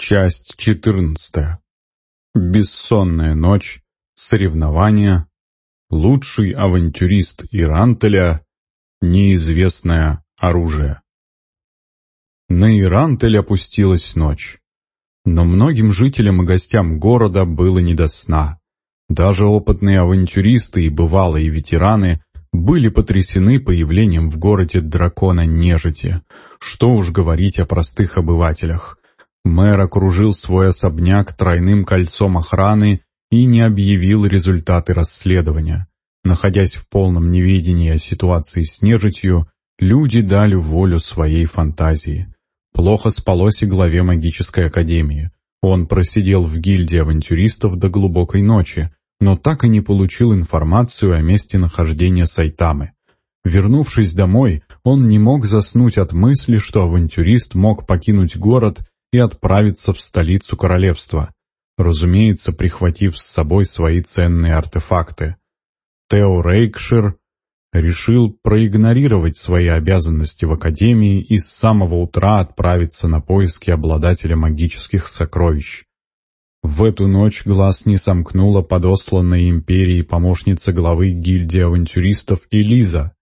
Часть 14. Бессонная ночь, соревнования, лучший авантюрист Ирантеля, неизвестное оружие. На Ирантель опустилась ночь. Но многим жителям и гостям города было не до сна. Даже опытные авантюристы и бывалые ветераны были потрясены появлением в городе дракона нежити. Что уж говорить о простых обывателях. Мэр окружил свой особняк тройным кольцом охраны и не объявил результаты расследования. Находясь в полном неведении о ситуации с нежитью, люди дали волю своей фантазии. Плохо спалось и главе магической академии. Он просидел в гильдии авантюристов до глубокой ночи, но так и не получил информацию о месте нахождения Сайтамы. Вернувшись домой, он не мог заснуть от мысли, что авантюрист мог покинуть город и отправиться в столицу королевства, разумеется, прихватив с собой свои ценные артефакты. Тео Рейкшир решил проигнорировать свои обязанности в Академии и с самого утра отправиться на поиски обладателя магических сокровищ. В эту ночь глаз не сомкнула подосланная империей помощница главы гильдии авантюристов Элиза.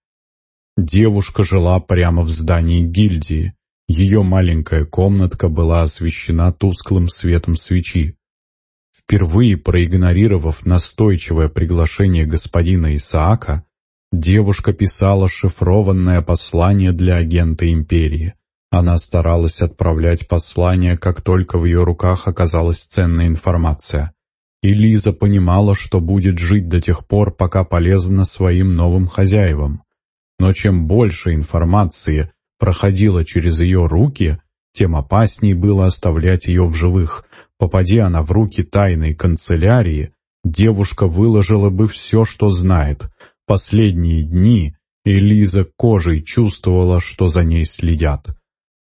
Девушка жила прямо в здании гильдии. Ее маленькая комнатка была освещена тусклым светом свечи. Впервые проигнорировав настойчивое приглашение господина Исаака, девушка писала шифрованное послание для агента империи. Она старалась отправлять послание, как только в ее руках оказалась ценная информация. И Лиза понимала, что будет жить до тех пор, пока полезна своим новым хозяевам. Но чем больше информации проходила через ее руки, тем опасней было оставлять ее в живых. Попади она в руки тайной канцелярии, девушка выложила бы все, что знает. Последние дни Элиза кожей чувствовала, что за ней следят.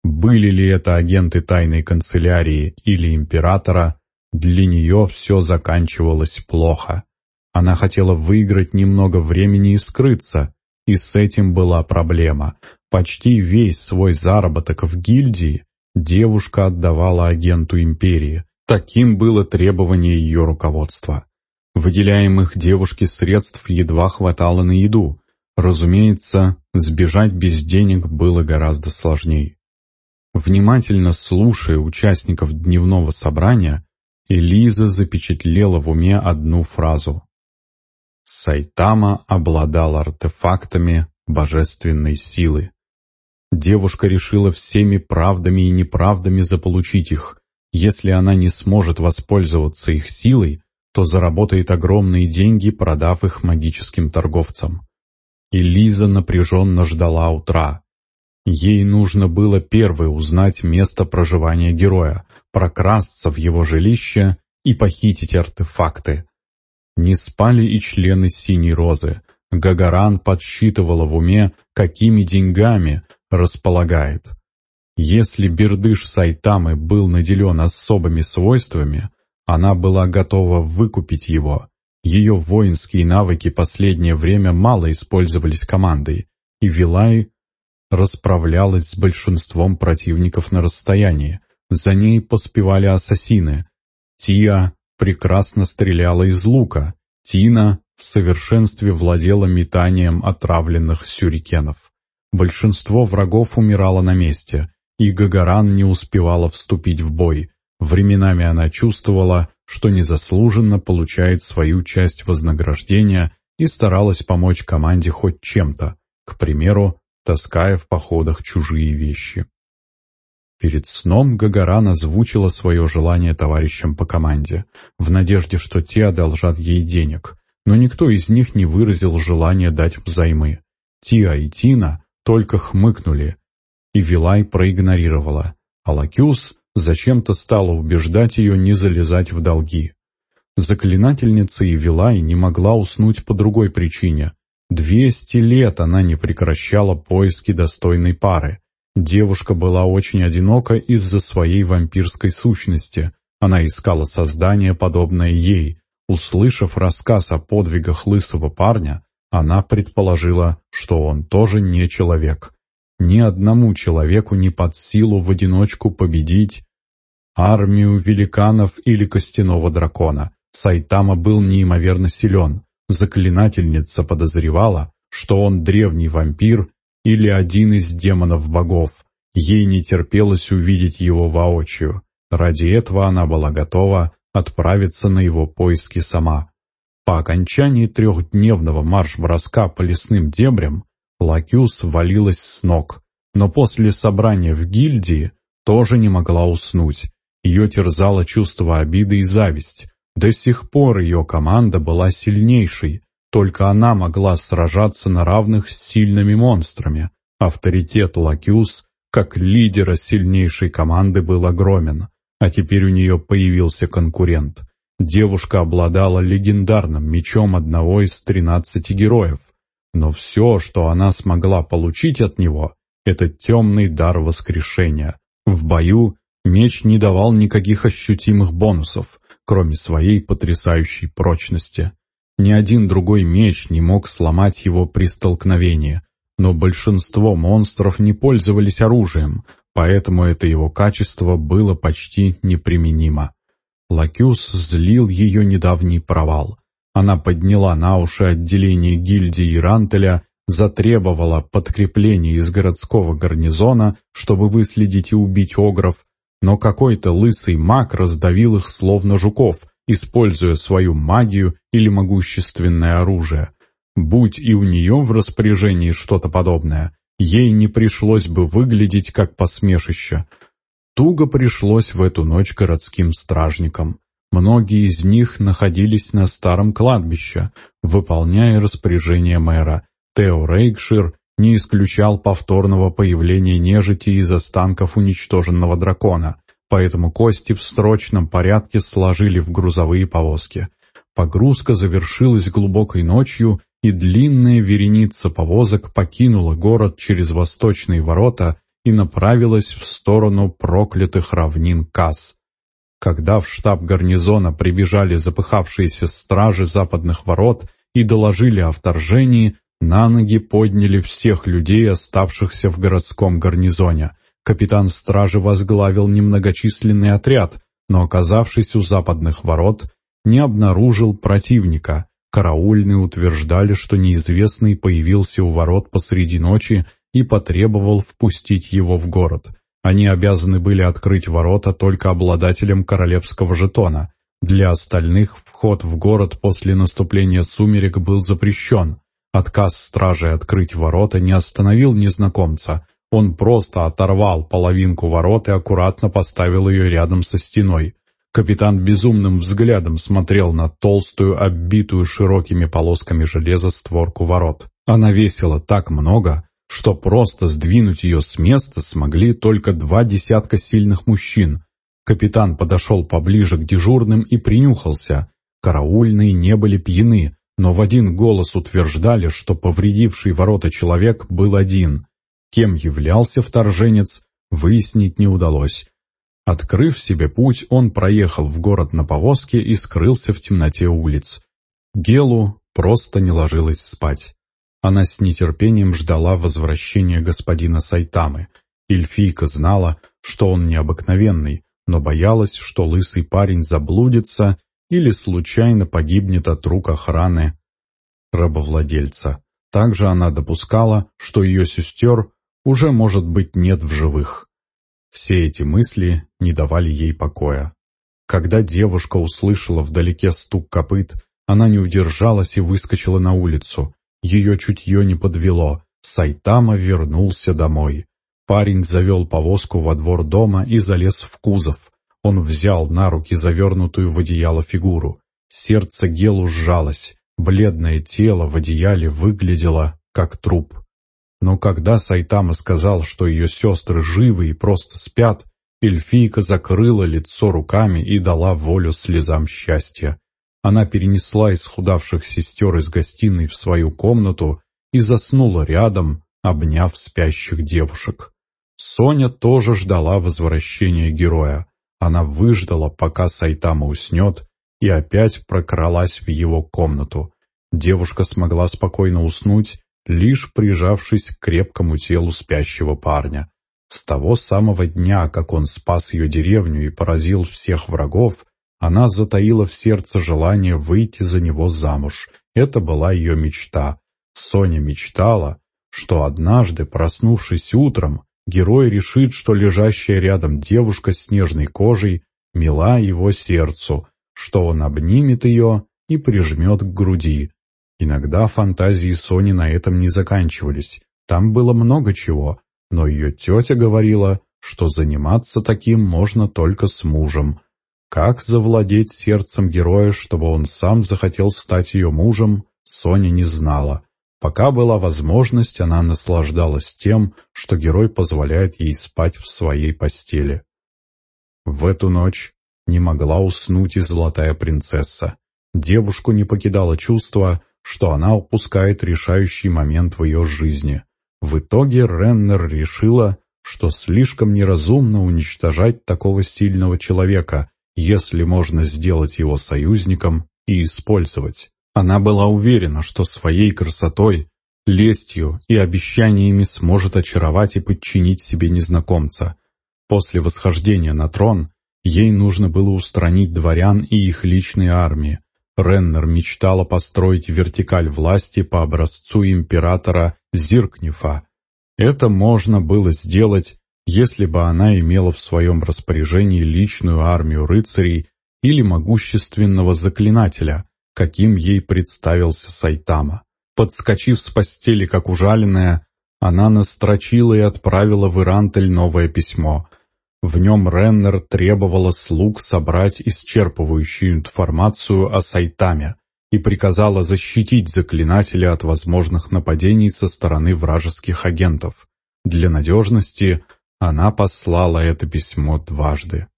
Были ли это агенты тайной канцелярии или императора, для нее все заканчивалось плохо. Она хотела выиграть немного времени и скрыться, и с этим была проблема. Почти весь свой заработок в гильдии девушка отдавала агенту империи. Таким было требование ее руководства. Выделяемых девушке средств едва хватало на еду. Разумеется, сбежать без денег было гораздо сложнее. Внимательно слушая участников дневного собрания, Элиза запечатлела в уме одну фразу. Сайтама обладал артефактами божественной силы. Девушка решила всеми правдами и неправдами заполучить их. Если она не сможет воспользоваться их силой, то заработает огромные деньги, продав их магическим торговцам. И Лиза напряженно ждала утра. Ей нужно было первой узнать место проживания героя, прокрасться в его жилище и похитить артефакты. Не спали и члены «Синей розы». Гагаран подсчитывала в уме, какими деньгами располагает. Если Бердыш Сайтамы был наделен особыми свойствами, она была готова выкупить его. Ее воинские навыки последнее время мало использовались командой, и Вилай расправлялась с большинством противников на расстоянии. За ней поспевали ассасины. Тия прекрасно стреляла из лука. Тина в совершенстве владела метанием отравленных сюрикенов. Большинство врагов умирало на месте, и Гагаран не успевала вступить в бой. Временами она чувствовала, что незаслуженно получает свою часть вознаграждения и старалась помочь команде хоть чем-то, к примеру, таская в походах чужие вещи. Перед сном Гагаран озвучила свое желание товарищам по команде, в надежде, что те одолжат ей денег, но никто из них не выразил желания дать взаймы. Тиа и Тина только хмыкнули, и Вилай проигнорировала, а Лакюс зачем-то стала убеждать ее не залезать в долги. Заклинательница и Вилай не могла уснуть по другой причине. Двести лет она не прекращала поиски достойной пары. Девушка была очень одинока из-за своей вампирской сущности. Она искала создание, подобное ей. Услышав рассказ о подвигах лысого парня, она предположила, что он тоже не человек. Ни одному человеку не под силу в одиночку победить армию великанов или костяного дракона. Сайтама был неимоверно силен. Заклинательница подозревала, что он древний вампир или один из демонов-богов. Ей не терпелось увидеть его воочию. Ради этого она была готова отправиться на его поиски сама. По окончании трехдневного марш-броска по лесным дебрям Лакюс валилась с ног, но после собрания в гильдии тоже не могла уснуть. Ее терзало чувство обиды и зависть. До сих пор ее команда была сильнейшей, только она могла сражаться на равных с сильными монстрами. Авторитет Лакюс, как лидера сильнейшей команды, был огромен, а теперь у нее появился конкурент. Девушка обладала легендарным мечом одного из тринадцати героев, но все, что она смогла получить от него, это темный дар воскрешения. В бою меч не давал никаких ощутимых бонусов, кроме своей потрясающей прочности. Ни один другой меч не мог сломать его при столкновении, но большинство монстров не пользовались оружием, поэтому это его качество было почти неприменимо. Лакюс злил ее недавний провал. Она подняла на уши отделение гильдии Рантеля, затребовала подкрепление из городского гарнизона, чтобы выследить и убить огров, но какой-то лысый маг раздавил их словно жуков, используя свою магию или могущественное оружие. Будь и у нее в распоряжении что-то подобное, ей не пришлось бы выглядеть как посмешище. Туго пришлось в эту ночь городским стражникам. Многие из них находились на старом кладбище, выполняя распоряжение мэра. Тео Рейкшир не исключал повторного появления нежити из останков уничтоженного дракона, поэтому кости в срочном порядке сложили в грузовые повозки. Погрузка завершилась глубокой ночью, и длинная вереница повозок покинула город через восточные ворота и направилась в сторону проклятых равнин Касс. Когда в штаб гарнизона прибежали запыхавшиеся стражи западных ворот и доложили о вторжении, на ноги подняли всех людей, оставшихся в городском гарнизоне. Капитан стражи возглавил немногочисленный отряд, но, оказавшись у западных ворот, не обнаружил противника. Караульные утверждали, что неизвестный появился у ворот посреди ночи и потребовал впустить его в город. Они обязаны были открыть ворота только обладателям королевского жетона. Для остальных вход в город после наступления сумерек был запрещен. Отказ стражи открыть ворота не остановил незнакомца. Он просто оторвал половинку ворот и аккуратно поставил ее рядом со стеной. Капитан безумным взглядом смотрел на толстую, оббитую широкими полосками железа створку ворот. Она весила так много, что просто сдвинуть ее с места смогли только два десятка сильных мужчин. Капитан подошел поближе к дежурным и принюхался. Караульные не были пьяны, но в один голос утверждали, что повредивший ворота человек был один. Кем являлся вторженец, выяснить не удалось. Открыв себе путь, он проехал в город на повозке и скрылся в темноте улиц. Гелу просто не ложилась спать. Она с нетерпением ждала возвращения господина Сайтамы. Эльфийка знала, что он необыкновенный, но боялась, что лысый парень заблудится или случайно погибнет от рук охраны рабовладельца. Также она допускала, что ее сестер уже, может быть, нет в живых. Все эти мысли не давали ей покоя. Когда девушка услышала вдалеке стук копыт, она не удержалась и выскочила на улицу. Ее чутье не подвело. Сайтама вернулся домой. Парень завел повозку во двор дома и залез в кузов. Он взял на руки завернутую в одеяло фигуру. Сердце Гелу сжалось. Бледное тело в одеяле выглядело, как труп. Но когда Сайтама сказал, что ее сестры живы и просто спят, эльфийка закрыла лицо руками и дала волю слезам счастья. Она перенесла исхудавших сестер из гостиной в свою комнату и заснула рядом, обняв спящих девушек. Соня тоже ждала возвращения героя. Она выждала, пока Сайтама уснет, и опять прокралась в его комнату. Девушка смогла спокойно уснуть, лишь прижавшись к крепкому телу спящего парня. С того самого дня, как он спас ее деревню и поразил всех врагов, она затаила в сердце желание выйти за него замуж. Это была ее мечта. Соня мечтала, что однажды, проснувшись утром, герой решит, что лежащая рядом девушка с нежной кожей мила его сердцу, что он обнимет ее и прижмет к груди. Иногда фантазии Сони на этом не заканчивались. Там было много чего, но ее тетя говорила, что заниматься таким можно только с мужем. Как завладеть сердцем героя, чтобы он сам захотел стать ее мужем, Соня не знала. Пока была возможность, она наслаждалась тем, что герой позволяет ей спать в своей постели. В эту ночь не могла уснуть и золотая принцесса. Девушку не покидало чувство, что она упускает решающий момент в ее жизни. В итоге Реннер решила, что слишком неразумно уничтожать такого сильного человека, если можно сделать его союзником и использовать. Она была уверена, что своей красотой, лестью и обещаниями сможет очаровать и подчинить себе незнакомца. После восхождения на трон ей нужно было устранить дворян и их личные армии, Реннер мечтала построить вертикаль власти по образцу императора Зиркнифа. Это можно было сделать, если бы она имела в своем распоряжении личную армию рыцарей или могущественного заклинателя, каким ей представился Сайтама. Подскочив с постели, как ужаленная, она настрочила и отправила в Ирантель новое письмо — в нем Реннер требовала слуг собрать исчерпывающую информацию о Сайтаме и приказала защитить заклинателя от возможных нападений со стороны вражеских агентов. Для надежности она послала это письмо дважды.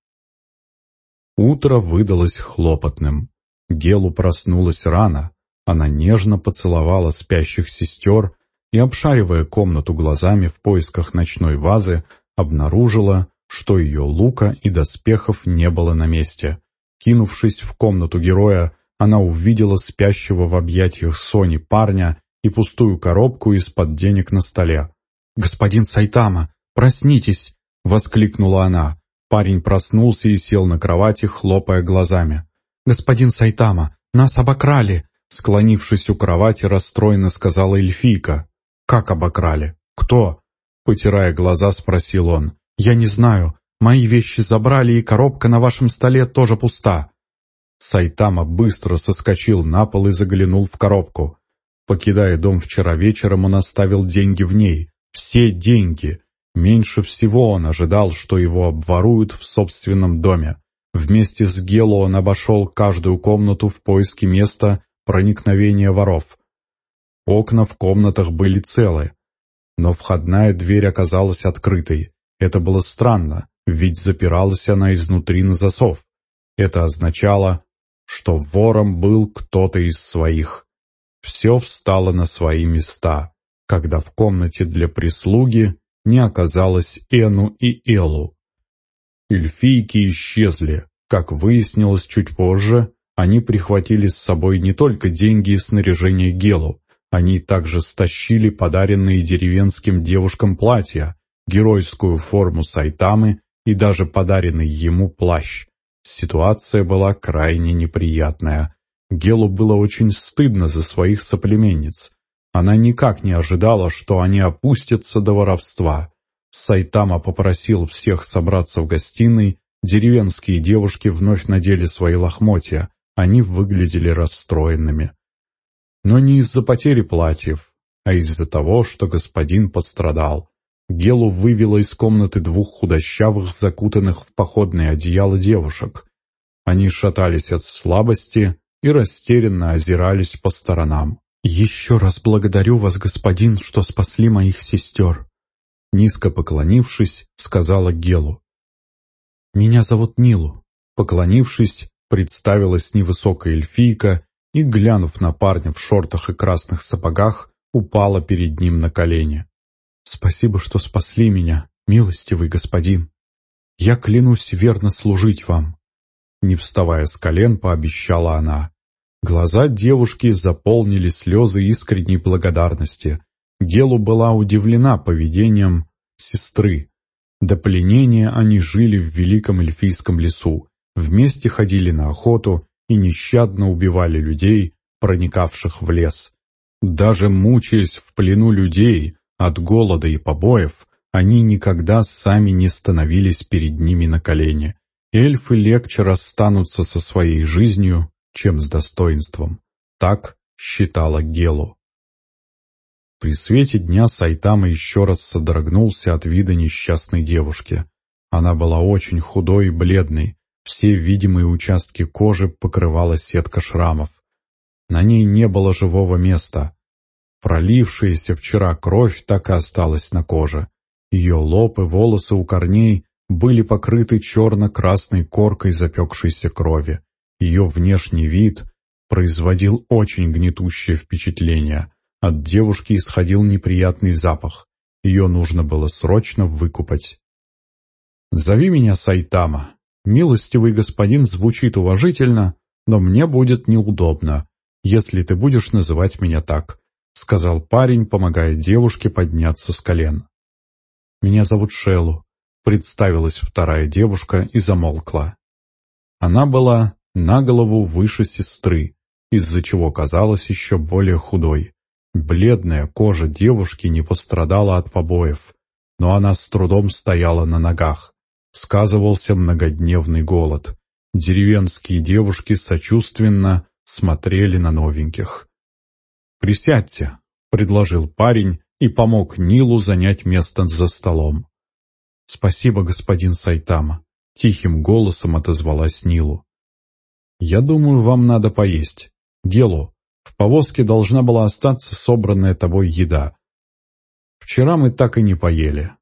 Утро выдалось хлопотным. Гелу проснулась рано. Она нежно поцеловала спящих сестер и, обшаривая комнату глазами в поисках ночной вазы, обнаружила, что ее лука и доспехов не было на месте. Кинувшись в комнату героя, она увидела спящего в объятиях Сони парня и пустую коробку из-под денег на столе. «Господин Сайтама, проснитесь!» — воскликнула она. Парень проснулся и сел на кровати, хлопая глазами. «Господин Сайтама, нас обокрали!» Склонившись у кровати, расстроенно сказала эльфийка. «Как обокрали? Кто?» Потирая глаза, спросил он. «Я не знаю. Мои вещи забрали, и коробка на вашем столе тоже пуста». Сайтама быстро соскочил на пол и заглянул в коробку. Покидая дом вчера вечером, он оставил деньги в ней. Все деньги. Меньше всего он ожидал, что его обворуют в собственном доме. Вместе с Гело он обошел каждую комнату в поиске места проникновения воров. Окна в комнатах были целы, но входная дверь оказалась открытой. Это было странно, ведь запиралась она изнутри на засов. Это означало, что вором был кто-то из своих. Все встало на свои места, когда в комнате для прислуги не оказалось Эну и Элу. Эльфийки исчезли. Как выяснилось чуть позже, они прихватили с собой не только деньги и снаряжение Гелу, они также стащили подаренные деревенским девушкам платья, геройскую форму Сайтамы и даже подаренный ему плащ. Ситуация была крайне неприятная. Гелу было очень стыдно за своих соплеменниц. Она никак не ожидала, что они опустятся до воровства. Сайтама попросил всех собраться в гостиной, деревенские девушки вновь надели свои лохмотья, они выглядели расстроенными. Но не из-за потери платьев, а из-за того, что господин пострадал. Гелу вывела из комнаты двух худощавых, закутанных в походное одеяло девушек. Они шатались от слабости и растерянно озирались по сторонам. «Еще раз благодарю вас, господин, что спасли моих сестер», низко поклонившись, сказала Гелу. «Меня зовут Нилу». Поклонившись, представилась невысокая эльфийка и, глянув на парня в шортах и красных сапогах, упала перед ним на колени. Спасибо, что спасли меня, милостивый господин. Я клянусь верно служить вам. Не вставая с колен, пообещала она. Глаза девушки заполнили слезы искренней благодарности. Гелу была удивлена поведением сестры. До пленения они жили в великом эльфийском лесу, вместе ходили на охоту и нещадно убивали людей, проникавших в лес. Даже мучаясь в плену людей от голода и побоев, они никогда сами не становились перед ними на колени. Эльфы легче расстанутся со своей жизнью, чем с достоинством. Так считала Гелу. При свете дня Сайтама еще раз содрогнулся от вида несчастной девушки. Она была очень худой и бледной, все видимые участки кожи покрывала сетка шрамов. На ней не было живого места. Пролившаяся вчера кровь так и осталась на коже. Ее лоб и волосы у корней были покрыты черно-красной коркой запекшейся крови. Ее внешний вид производил очень гнетущее впечатление. От девушки исходил неприятный запах. Ее нужно было срочно выкупать. «Зови меня Сайтама. Милостивый господин звучит уважительно, но мне будет неудобно, если ты будешь называть меня так», — сказал парень, помогая девушке подняться с колен. «Меня зовут Шелу», — представилась вторая девушка и замолкла. Она была на голову выше сестры, из-за чего казалась еще более худой. Бледная кожа девушки не пострадала от побоев, но она с трудом стояла на ногах. Сказывался многодневный голод. Деревенские девушки сочувственно смотрели на новеньких. «Присядьте», — предложил парень и помог Нилу занять место за столом. «Спасибо, господин Сайтама», — тихим голосом отозвалась Нилу. «Я думаю, вам надо поесть. Гелу, в повозке должна была остаться собранная тобой еда. Вчера мы так и не поели.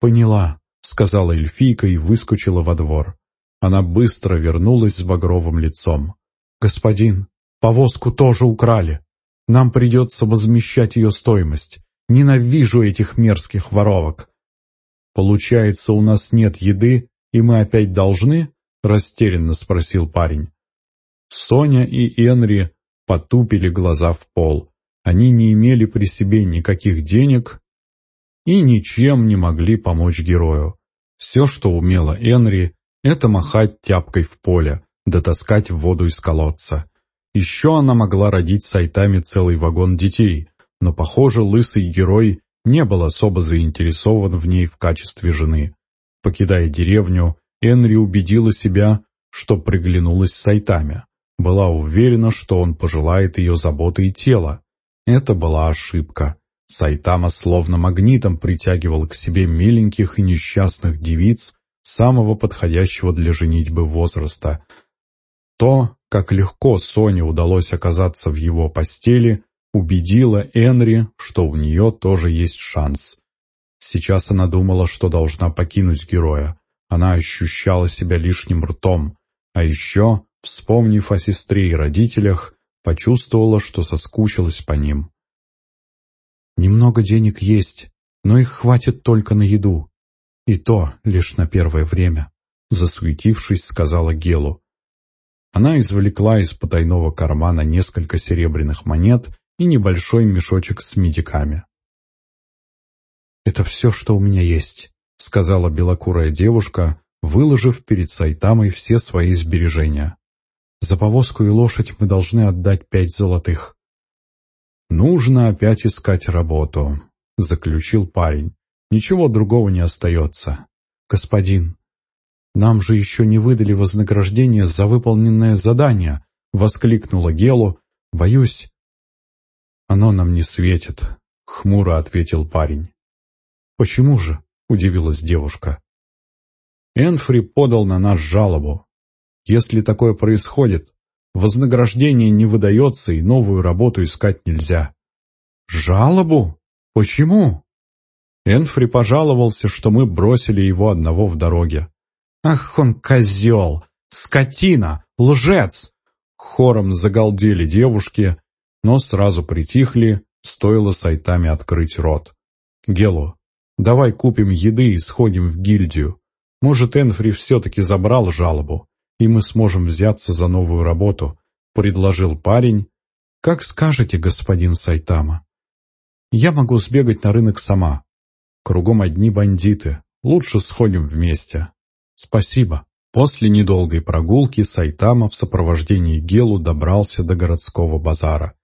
Поняла, сказала эльфийка и выскочила во двор. Она быстро вернулась с багровым лицом. Господин, повозку тоже украли. Нам придется возмещать ее стоимость. Ненавижу этих мерзких воровок. Получается, у нас нет еды, и мы опять должны? Растерянно спросил парень. Соня и Энри потупили глаза в пол. Они не имели при себе никаких денег и ничем не могли помочь герою. Все, что умела Энри, это махать тяпкой в поле, да таскать воду из колодца. Еще она могла родить сайтами целый вагон детей, но, похоже, лысый герой не был особо заинтересован в ней в качестве жены. Покидая деревню, Энри убедила себя, что приглянулась сайтами. Была уверена, что он пожелает ее заботы и тела. Это была ошибка. Сайтама словно магнитом притягивал к себе миленьких и несчастных девиц самого подходящего для женитьбы возраста. То, как легко Соне удалось оказаться в его постели, убедило Энри, что у нее тоже есть шанс. Сейчас она думала, что должна покинуть героя. Она ощущала себя лишним ртом. А еще Вспомнив о сестре и родителях, почувствовала, что соскучилась по ним. «Немного денег есть, но их хватит только на еду. И то лишь на первое время», — засуетившись, сказала Гелу. Она извлекла из потайного кармана несколько серебряных монет и небольшой мешочек с медиками. «Это все, что у меня есть», — сказала белокурая девушка, выложив перед Сайтамой все свои сбережения. За повозку и лошадь мы должны отдать пять золотых. «Нужно опять искать работу», — заключил парень. «Ничего другого не остается». «Господин, нам же еще не выдали вознаграждение за выполненное задание», — воскликнула Гелу. «Боюсь». «Оно нам не светит», — хмуро ответил парень. «Почему же?» — удивилась девушка. Энфри подал на нас жалобу. Если такое происходит, вознаграждение не выдается и новую работу искать нельзя. Жалобу? Почему? Энфри пожаловался, что мы бросили его одного в дороге. Ах, он козел! Скотина! Лжец! Хором загалдели девушки, но сразу притихли, стоило сайтами открыть рот. Гело, давай купим еды и сходим в гильдию. Может, Энфри все-таки забрал жалобу и мы сможем взяться за новую работу», — предложил парень. «Как скажете, господин Сайтама. Я могу сбегать на рынок сама. Кругом одни бандиты, Лучше сходим вместе. Спасибо. После недолгой прогулки Сайтама в сопровождении Гелу добрался до городского базара.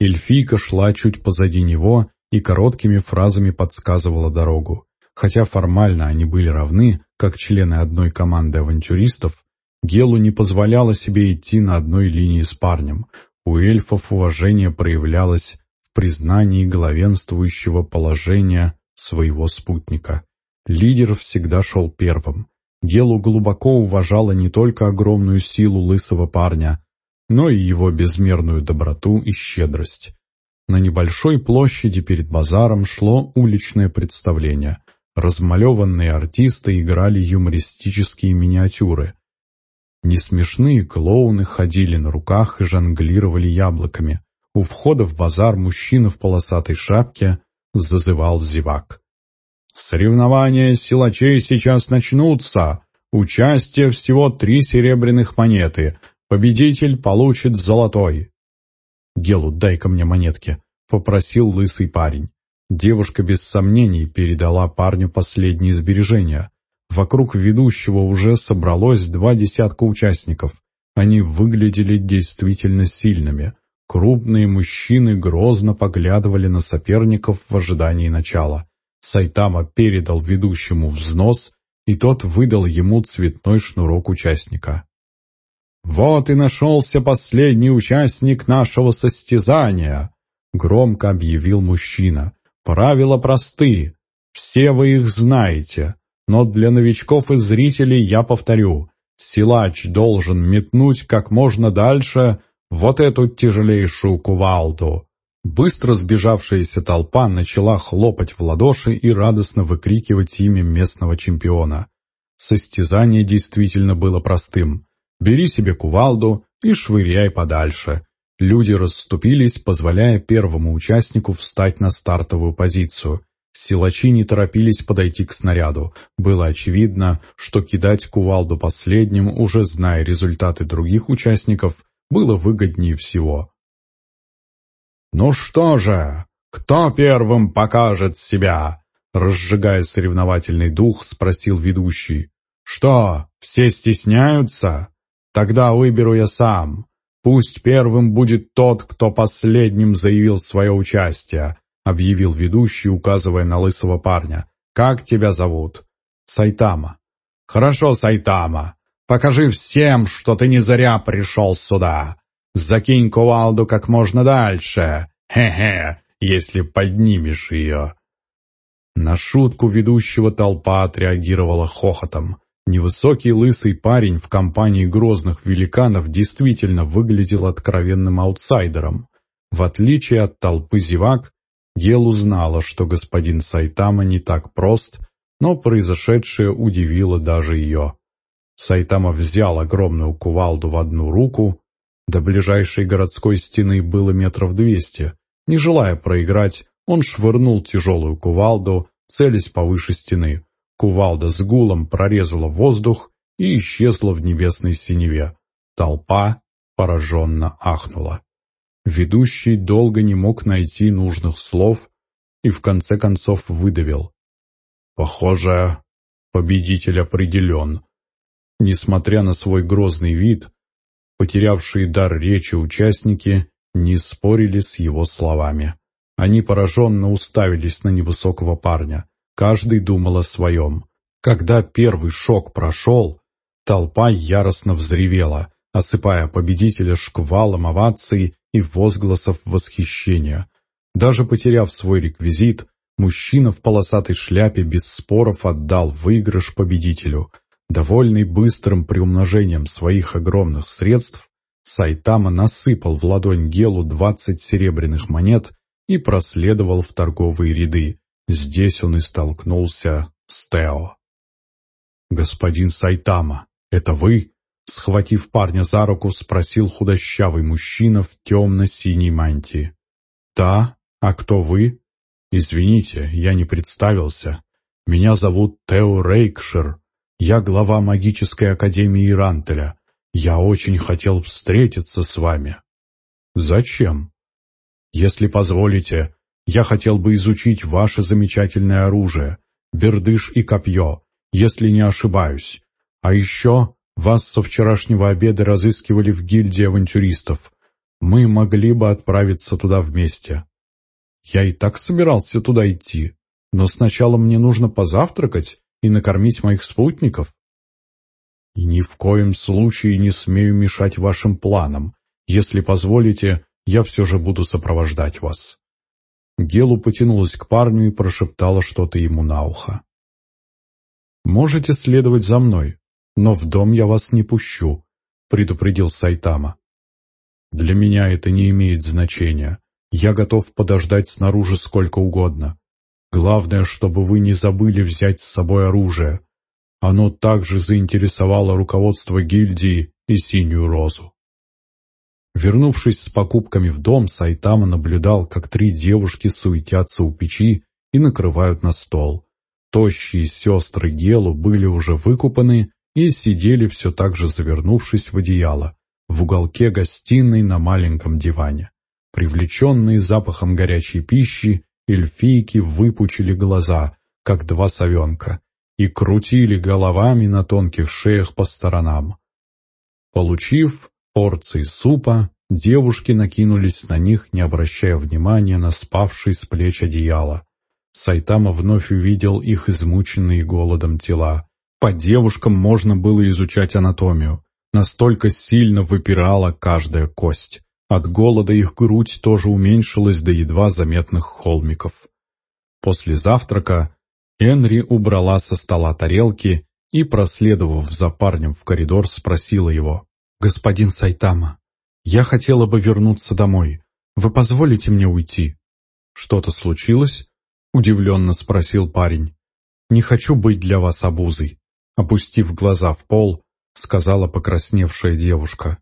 Эльфийка шла чуть позади него и короткими фразами подсказывала дорогу. Хотя формально они были равны, как члены одной команды авантюристов, Гелу не позволяла себе идти на одной линии с парнем. У эльфов уважение проявлялось в признании главенствующего положения своего спутника. Лидер всегда шел первым. Гелу глубоко уважала не только огромную силу лысого парня, но и его безмерную доброту и щедрость. На небольшой площади перед базаром шло уличное представление. Размалеванные артисты играли юмористические миниатюры. Несмешные клоуны ходили на руках и жонглировали яблоками. У входа в базар мужчина в полосатой шапке зазывал зевак. «Соревнования силачей сейчас начнутся. Участие всего три серебряных монеты. Победитель получит золотой». «Гелу, дай-ка мне монетки», — попросил лысый парень. Девушка без сомнений передала парню последние сбережения. Вокруг ведущего уже собралось два десятка участников. Они выглядели действительно сильными. Крупные мужчины грозно поглядывали на соперников в ожидании начала. Сайтама передал ведущему взнос, и тот выдал ему цветной шнурок участника. «Вот и нашелся последний участник нашего состязания», — громко объявил мужчина. «Правила просты. Все вы их знаете. Но для новичков и зрителей я повторю. Силач должен метнуть как можно дальше вот эту тяжелейшую кувалду. Быстро сбежавшаяся толпа начала хлопать в ладоши и радостно выкрикивать имя местного чемпиона. Состязание действительно было простым. Бери себе кувалду и швыряй подальше. Люди расступились, позволяя первому участнику встать на стартовую позицию. Силачи не торопились подойти к снаряду. Было очевидно, что кидать кувалду последним, уже зная результаты других участников, было выгоднее всего. «Ну что же, кто первым покажет себя?» Разжигая соревновательный дух, спросил ведущий. «Что, все стесняются? Тогда выберу я сам. Пусть первым будет тот, кто последним заявил свое участие. — объявил ведущий, указывая на лысого парня. «Как тебя зовут?» «Сайтама». «Хорошо, Сайтама. Покажи всем, что ты не зря пришел сюда. Закинь кувалду как можно дальше. Хе-хе, если поднимешь ее». На шутку ведущего толпа отреагировала хохотом. Невысокий лысый парень в компании грозных великанов действительно выглядел откровенным аутсайдером. В отличие от толпы зевак, Гел узнала, что господин Сайтама не так прост, но произошедшее удивило даже ее. Сайтама взял огромную кувалду в одну руку, до ближайшей городской стены было метров двести. Не желая проиграть, он швырнул тяжелую кувалду, целясь повыше стены. Кувалда с гулом прорезала воздух и исчезла в небесной синеве. Толпа пораженно ахнула. Ведущий долго не мог найти нужных слов и в конце концов выдавил. «Похоже, победитель определен». Несмотря на свой грозный вид, потерявшие дар речи участники не спорили с его словами. Они пораженно уставились на невысокого парня. Каждый думал о своем. Когда первый шок прошел, толпа яростно взревела, осыпая победителя шквалом оваций и возгласов восхищения. Даже потеряв свой реквизит, мужчина в полосатой шляпе без споров отдал выигрыш победителю. Довольный быстрым приумножением своих огромных средств, Сайтама насыпал в ладонь Гелу двадцать серебряных монет и проследовал в торговые ряды. Здесь он и столкнулся с Тео. «Господин Сайтама, это вы?» Схватив парня за руку, спросил худощавый мужчина в темно-синей мантии. «Да? А кто вы?» «Извините, я не представился. Меня зовут Тео Рейкшир. Я глава магической академии Ирантеля. Я очень хотел встретиться с вами». «Зачем?» «Если позволите, я хотел бы изучить ваше замечательное оружие. бердыш и копье, если не ошибаюсь. А еще вас со вчерашнего обеда разыскивали в гильдии авантюристов. Мы могли бы отправиться туда вместе. Я и так собирался туда идти, но сначала мне нужно позавтракать и накормить моих спутников. И ни в коем случае не смею мешать вашим планам. Если позволите, я все же буду сопровождать вас». Гелу потянулась к парню и прошептала что-то ему на ухо. «Можете следовать за мной, но в дом я вас не пущу», — предупредил Сайтама. «Для меня это не имеет значения. Я готов подождать снаружи сколько угодно. Главное, чтобы вы не забыли взять с собой оружие. Оно также заинтересовало руководство гильдии и Синюю Розу. Вернувшись с покупками в дом, Сайтама наблюдал, как три девушки суетятся у печи и накрывают на стол. Тощие сестры Гелу были уже выкупаны и сидели все так же завернувшись в одеяло, в уголке гостиной на маленьком диване. Привлеченные запахом горячей пищи, эльфийки выпучили глаза, как два совенка, и крутили головами на тонких шеях по сторонам. Получив порции супа, девушки накинулись на них, не обращая внимания на спавший с плеч одеяло. Сайтама вновь увидел их измученные голодом тела. По девушкам можно было изучать анатомию. Настолько сильно выпирала каждая кость. От голода их грудь тоже уменьшилась до едва заметных холмиков. После завтрака Энри убрала со стола тарелки и, проследовав за парнем в коридор, спросила его. «Господин Сайтама, я хотела бы вернуться домой. Вы позволите мне уйти?» «Что-то случилось?» — удивленно спросил парень. «Не хочу быть для вас обузой», — опустив глаза в пол, сказала покрасневшая девушка.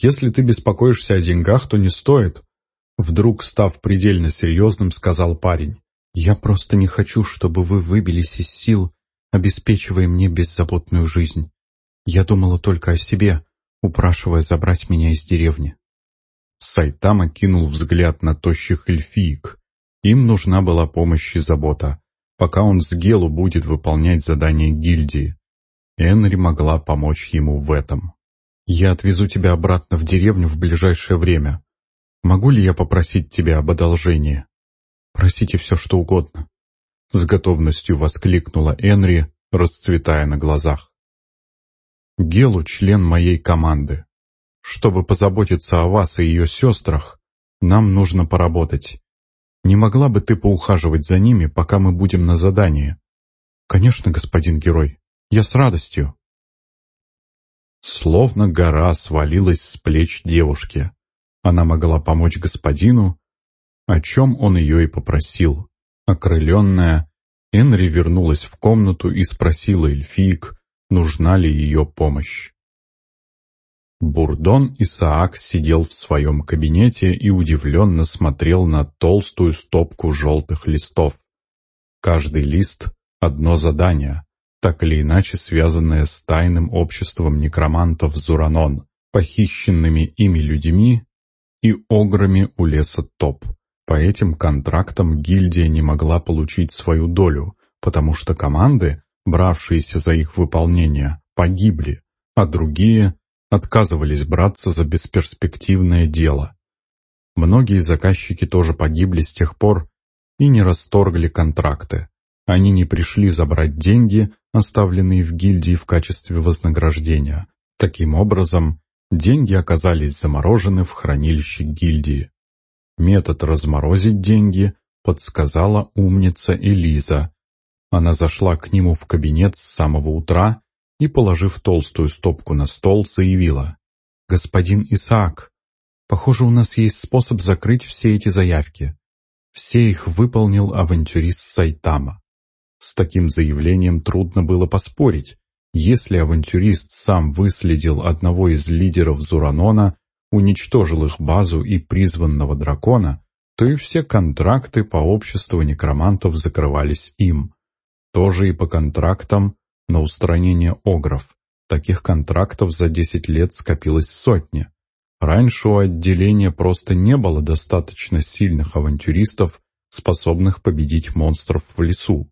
«Если ты беспокоишься о деньгах, то не стоит», — вдруг, став предельно серьезным, сказал парень. «Я просто не хочу, чтобы вы выбились из сил, обеспечивая мне беззаботную жизнь. Я думала только о себе, упрашивая забрать меня из деревни. Сайтама кинул взгляд на тощих эльфиек. Им нужна была помощь и забота, пока он с Гелу будет выполнять задание гильдии. Энри могла помочь ему в этом. «Я отвезу тебя обратно в деревню в ближайшее время. Могу ли я попросить тебя об одолжении?» «Просите все, что угодно», — с готовностью воскликнула Энри, расцветая на глазах. Гелу — член моей команды. Чтобы позаботиться о вас и ее сестрах, нам нужно поработать. Не могла бы ты поухаживать за ними, пока мы будем на задании? Конечно, господин герой, я с радостью. Словно гора свалилась с плеч девушки. Она могла помочь господину, о чем он ее и попросил. Окрыленная, Энри вернулась в комнату и спросила эльфиек, нужна ли ее помощь. Бурдон Исаак сидел в своем кабинете и удивленно смотрел на толстую стопку желтых листов. Каждый лист — одно задание, так или иначе связанное с тайным обществом некромантов Зуранон, похищенными ими людьми и ограми у леса Топ. По этим контрактам гильдия не могла получить свою долю, потому что команды бравшиеся за их выполнение, погибли, а другие отказывались браться за бесперспективное дело. Многие заказчики тоже погибли с тех пор и не расторгли контракты. Они не пришли забрать деньги, оставленные в гильдии в качестве вознаграждения. Таким образом, деньги оказались заморожены в хранилище гильдии. Метод разморозить деньги подсказала умница Элиза, она зашла к нему в кабинет с самого утра и, положив толстую стопку на стол, заявила. «Господин Исаак, похоже, у нас есть способ закрыть все эти заявки. Все их выполнил авантюрист Сайтама». С таким заявлением трудно было поспорить. Если авантюрист сам выследил одного из лидеров Зуранона, уничтожил их базу и призванного дракона, то и все контракты по обществу некромантов закрывались им. Тоже и по контрактам на устранение огров. Таких контрактов за 10 лет скопилось сотни. Раньше у отделения просто не было достаточно сильных авантюристов, способных победить монстров в лесу.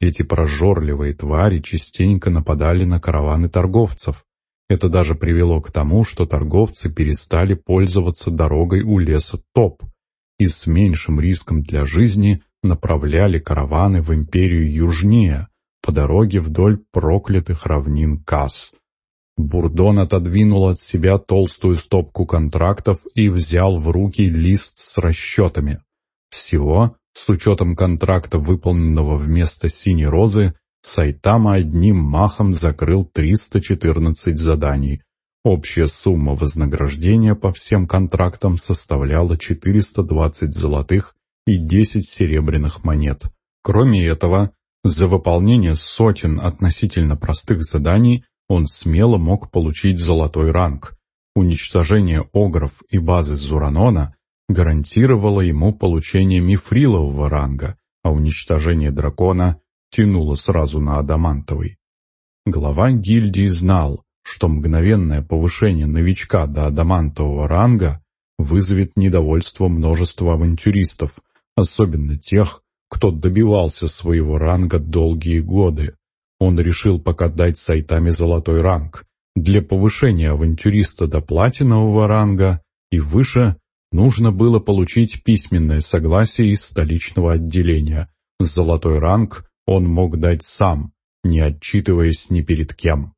Эти прожорливые твари частенько нападали на караваны торговцев. Это даже привело к тому, что торговцы перестали пользоваться дорогой у леса Топ и с меньшим риском для жизни направляли караваны в империю южнее, по дороге вдоль проклятых равнин Касс. Бурдон отодвинул от себя толстую стопку контрактов и взял в руки лист с расчетами. Всего, с учетом контракта, выполненного вместо «Синей розы», Сайтама одним махом закрыл 314 заданий. Общая сумма вознаграждения по всем контрактам составляла 420 золотых и 10 серебряных монет. Кроме этого, за выполнение сотен относительно простых заданий он смело мог получить золотой ранг. Уничтожение огров и базы Зуранона гарантировало ему получение мифрилового ранга, а уничтожение дракона тянуло сразу на адамантовый. Глава гильдии знал, что мгновенное повышение новичка до адамантового ранга вызовет недовольство множества авантюристов, особенно тех, кто добивался своего ранга долгие годы. Он решил пока дать сайтами золотой ранг. Для повышения авантюриста до платинового ранга и выше нужно было получить письменное согласие из столичного отделения. Золотой ранг он мог дать сам, не отчитываясь ни перед кем.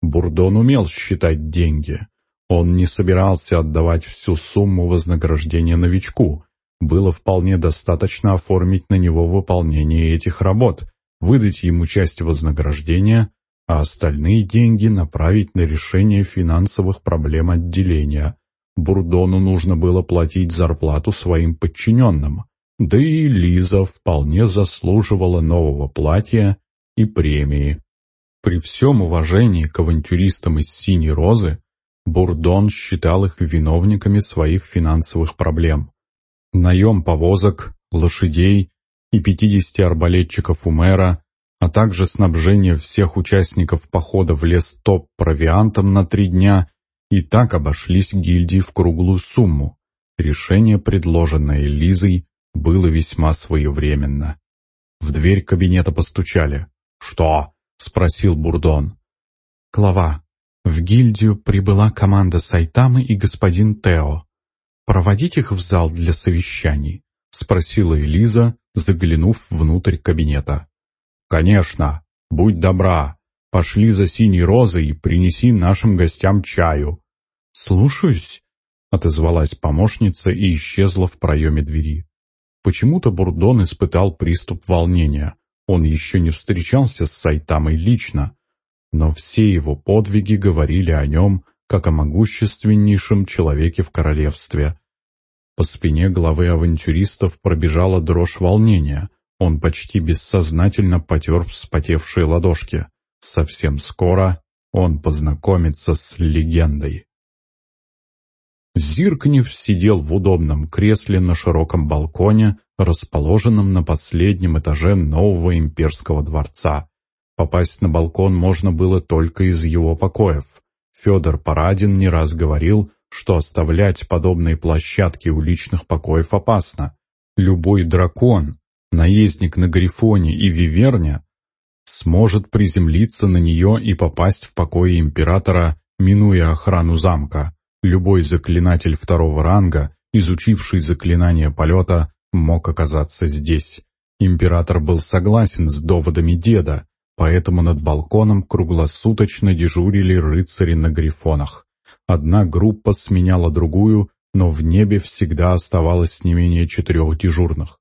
Бурдон умел считать деньги. Он не собирался отдавать всю сумму вознаграждения новичку, было вполне достаточно оформить на него выполнение этих работ, выдать ему часть вознаграждения, а остальные деньги направить на решение финансовых проблем отделения. Бурдону нужно было платить зарплату своим подчиненным, да и Лиза вполне заслуживала нового платья и премии. При всем уважении к авантюристам из «Синей розы» Бурдон считал их виновниками своих финансовых проблем. Наем повозок, лошадей и 50 арбалетчиков у мэра, а также снабжение всех участников похода в лес топ провиантом на три дня и так обошлись гильдии в круглую сумму. Решение, предложенное Лизой, было весьма своевременно. В дверь кабинета постучали. «Что?» — спросил Бурдон. «Глава, в гильдию прибыла команда Сайтамы и господин Тео проводить их в зал для совещаний?» — спросила Элиза, заглянув внутрь кабинета. «Конечно. Будь добра. Пошли за синей розой и принеси нашим гостям чаю». «Слушаюсь», — отозвалась помощница и исчезла в проеме двери. Почему-то Бурдон испытал приступ волнения. Он еще не встречался с Сайтамой лично, но все его подвиги говорили о нем как о могущественнейшем человеке в королевстве. По спине главы авантюристов пробежала дрожь волнения. Он почти бессознательно потер вспотевшие ладошки. Совсем скоро он познакомится с легендой. Зиркнев сидел в удобном кресле на широком балконе, расположенном на последнем этаже нового имперского дворца. Попасть на балкон можно было только из его покоев. Федор Парадин не раз говорил, что оставлять подобные площадки у личных покоев опасно. Любой дракон, наездник на Грифоне и Виверне, сможет приземлиться на нее и попасть в покои императора, минуя охрану замка. Любой заклинатель второго ранга, изучивший заклинание полета, мог оказаться здесь. Император был согласен с доводами деда, поэтому над балконом круглосуточно дежурили рыцари на грифонах. Одна группа сменяла другую, но в небе всегда оставалось не менее четырех дежурных.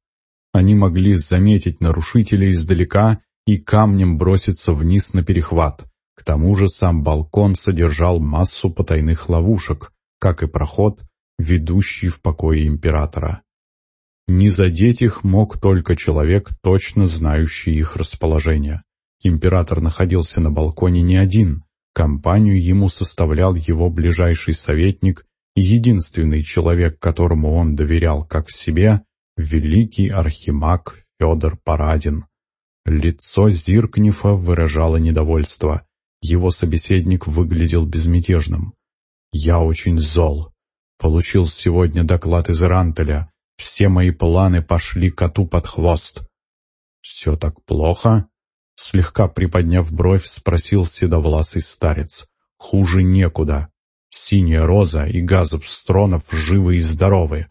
Они могли заметить нарушителей издалека и камнем броситься вниз на перехват. К тому же сам балкон содержал массу потайных ловушек, как и проход, ведущий в покое императора. Не задеть их мог только человек, точно знающий их расположение. Император находился на балконе не один. Компанию ему составлял его ближайший советник единственный человек, которому он доверял как себе, великий архимаг Федор Парадин. Лицо Зиркнифа выражало недовольство. Его собеседник выглядел безмятежным. «Я очень зол. Получил сегодня доклад из Ирантеля. Все мои планы пошли коту под хвост». «Все так плохо?» Слегка приподняв бровь, спросил седовласый старец. «Хуже некуда. Синяя роза и газов стронов живы и здоровы.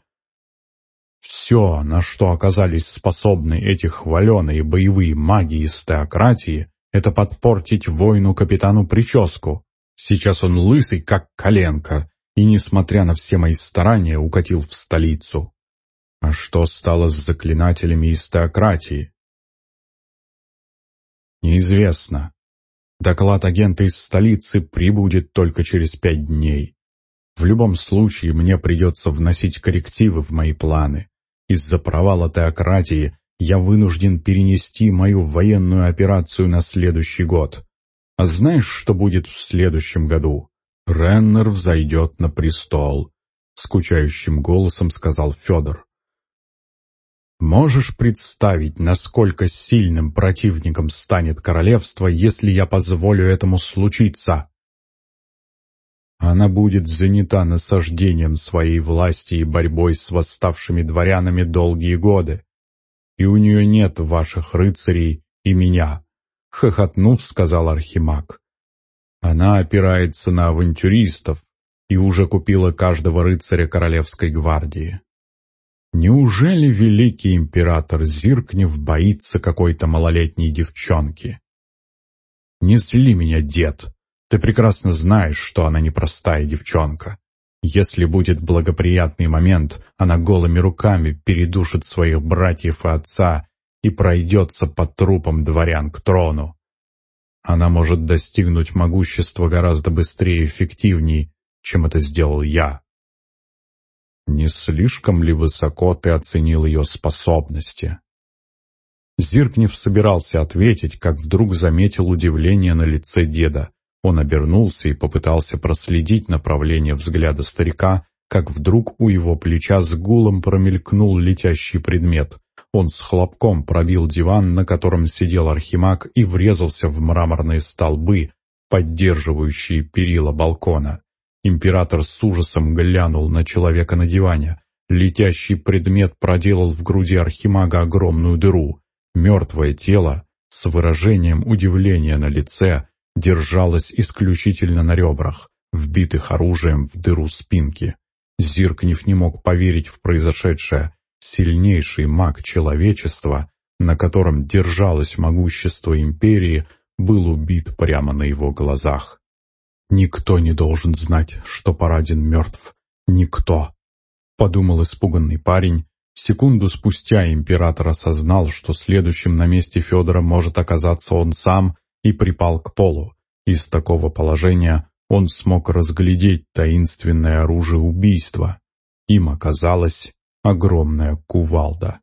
Все, на что оказались способны эти хваленые боевые маги из теократии, это подпортить воину капитану прическу. Сейчас он лысый, как коленка, и, несмотря на все мои старания, укатил в столицу. А что стало с заклинателями из теократии? Неизвестно. Доклад агента из столицы прибудет только через пять дней. В любом случае мне придется вносить коррективы в мои планы. Из-за провала теократии я вынужден перенести мою военную операцию на следующий год. А знаешь, что будет в следующем году? Реннер взойдет на престол, — скучающим голосом сказал Федор. Можешь представить, насколько сильным противником станет королевство, если я позволю этому случиться? Она будет занята насаждением своей власти и борьбой с восставшими дворянами долгие годы. И у нее нет ваших рыцарей и меня, — хохотнув, сказал Архимаг. Она опирается на авантюристов и уже купила каждого рыцаря Королевской гвардии. Неужели великий император Зиркнев боится какой-то малолетней девчонки? Не зли меня, дед. Ты прекрасно знаешь, что она непростая девчонка. Если будет благоприятный момент, она голыми руками передушит своих братьев и отца и пройдется по трупам дворян к трону. Она может достигнуть могущества гораздо быстрее и эффективнее, чем это сделал я. Не слишком ли высоко ты оценил ее способности? Зиркнев собирался ответить, как вдруг заметил удивление на лице деда. Он обернулся и попытался проследить направление взгляда старика, как вдруг у его плеча с гулом промелькнул летящий предмет. Он с хлопком пробил диван, на котором сидел архимаг, и врезался в мраморные столбы, поддерживающие перила балкона. Император с ужасом глянул на человека на диване. Летящий предмет проделал в груди архимага огромную дыру. Мертвое тело, с выражением удивления на лице, держалось исключительно на ребрах, вбитых оружием в дыру спинки. Зиркнев не мог поверить в произошедшее. Сильнейший маг человечества, на котором держалось могущество империи, был убит прямо на его глазах. «Никто не должен знать, что Парадин мертв. Никто!» — подумал испуганный парень. Секунду спустя император осознал, что следующим на месте Федора может оказаться он сам, и припал к полу. Из такого положения он смог разглядеть таинственное оружие убийства. Им оказалась огромная кувалда.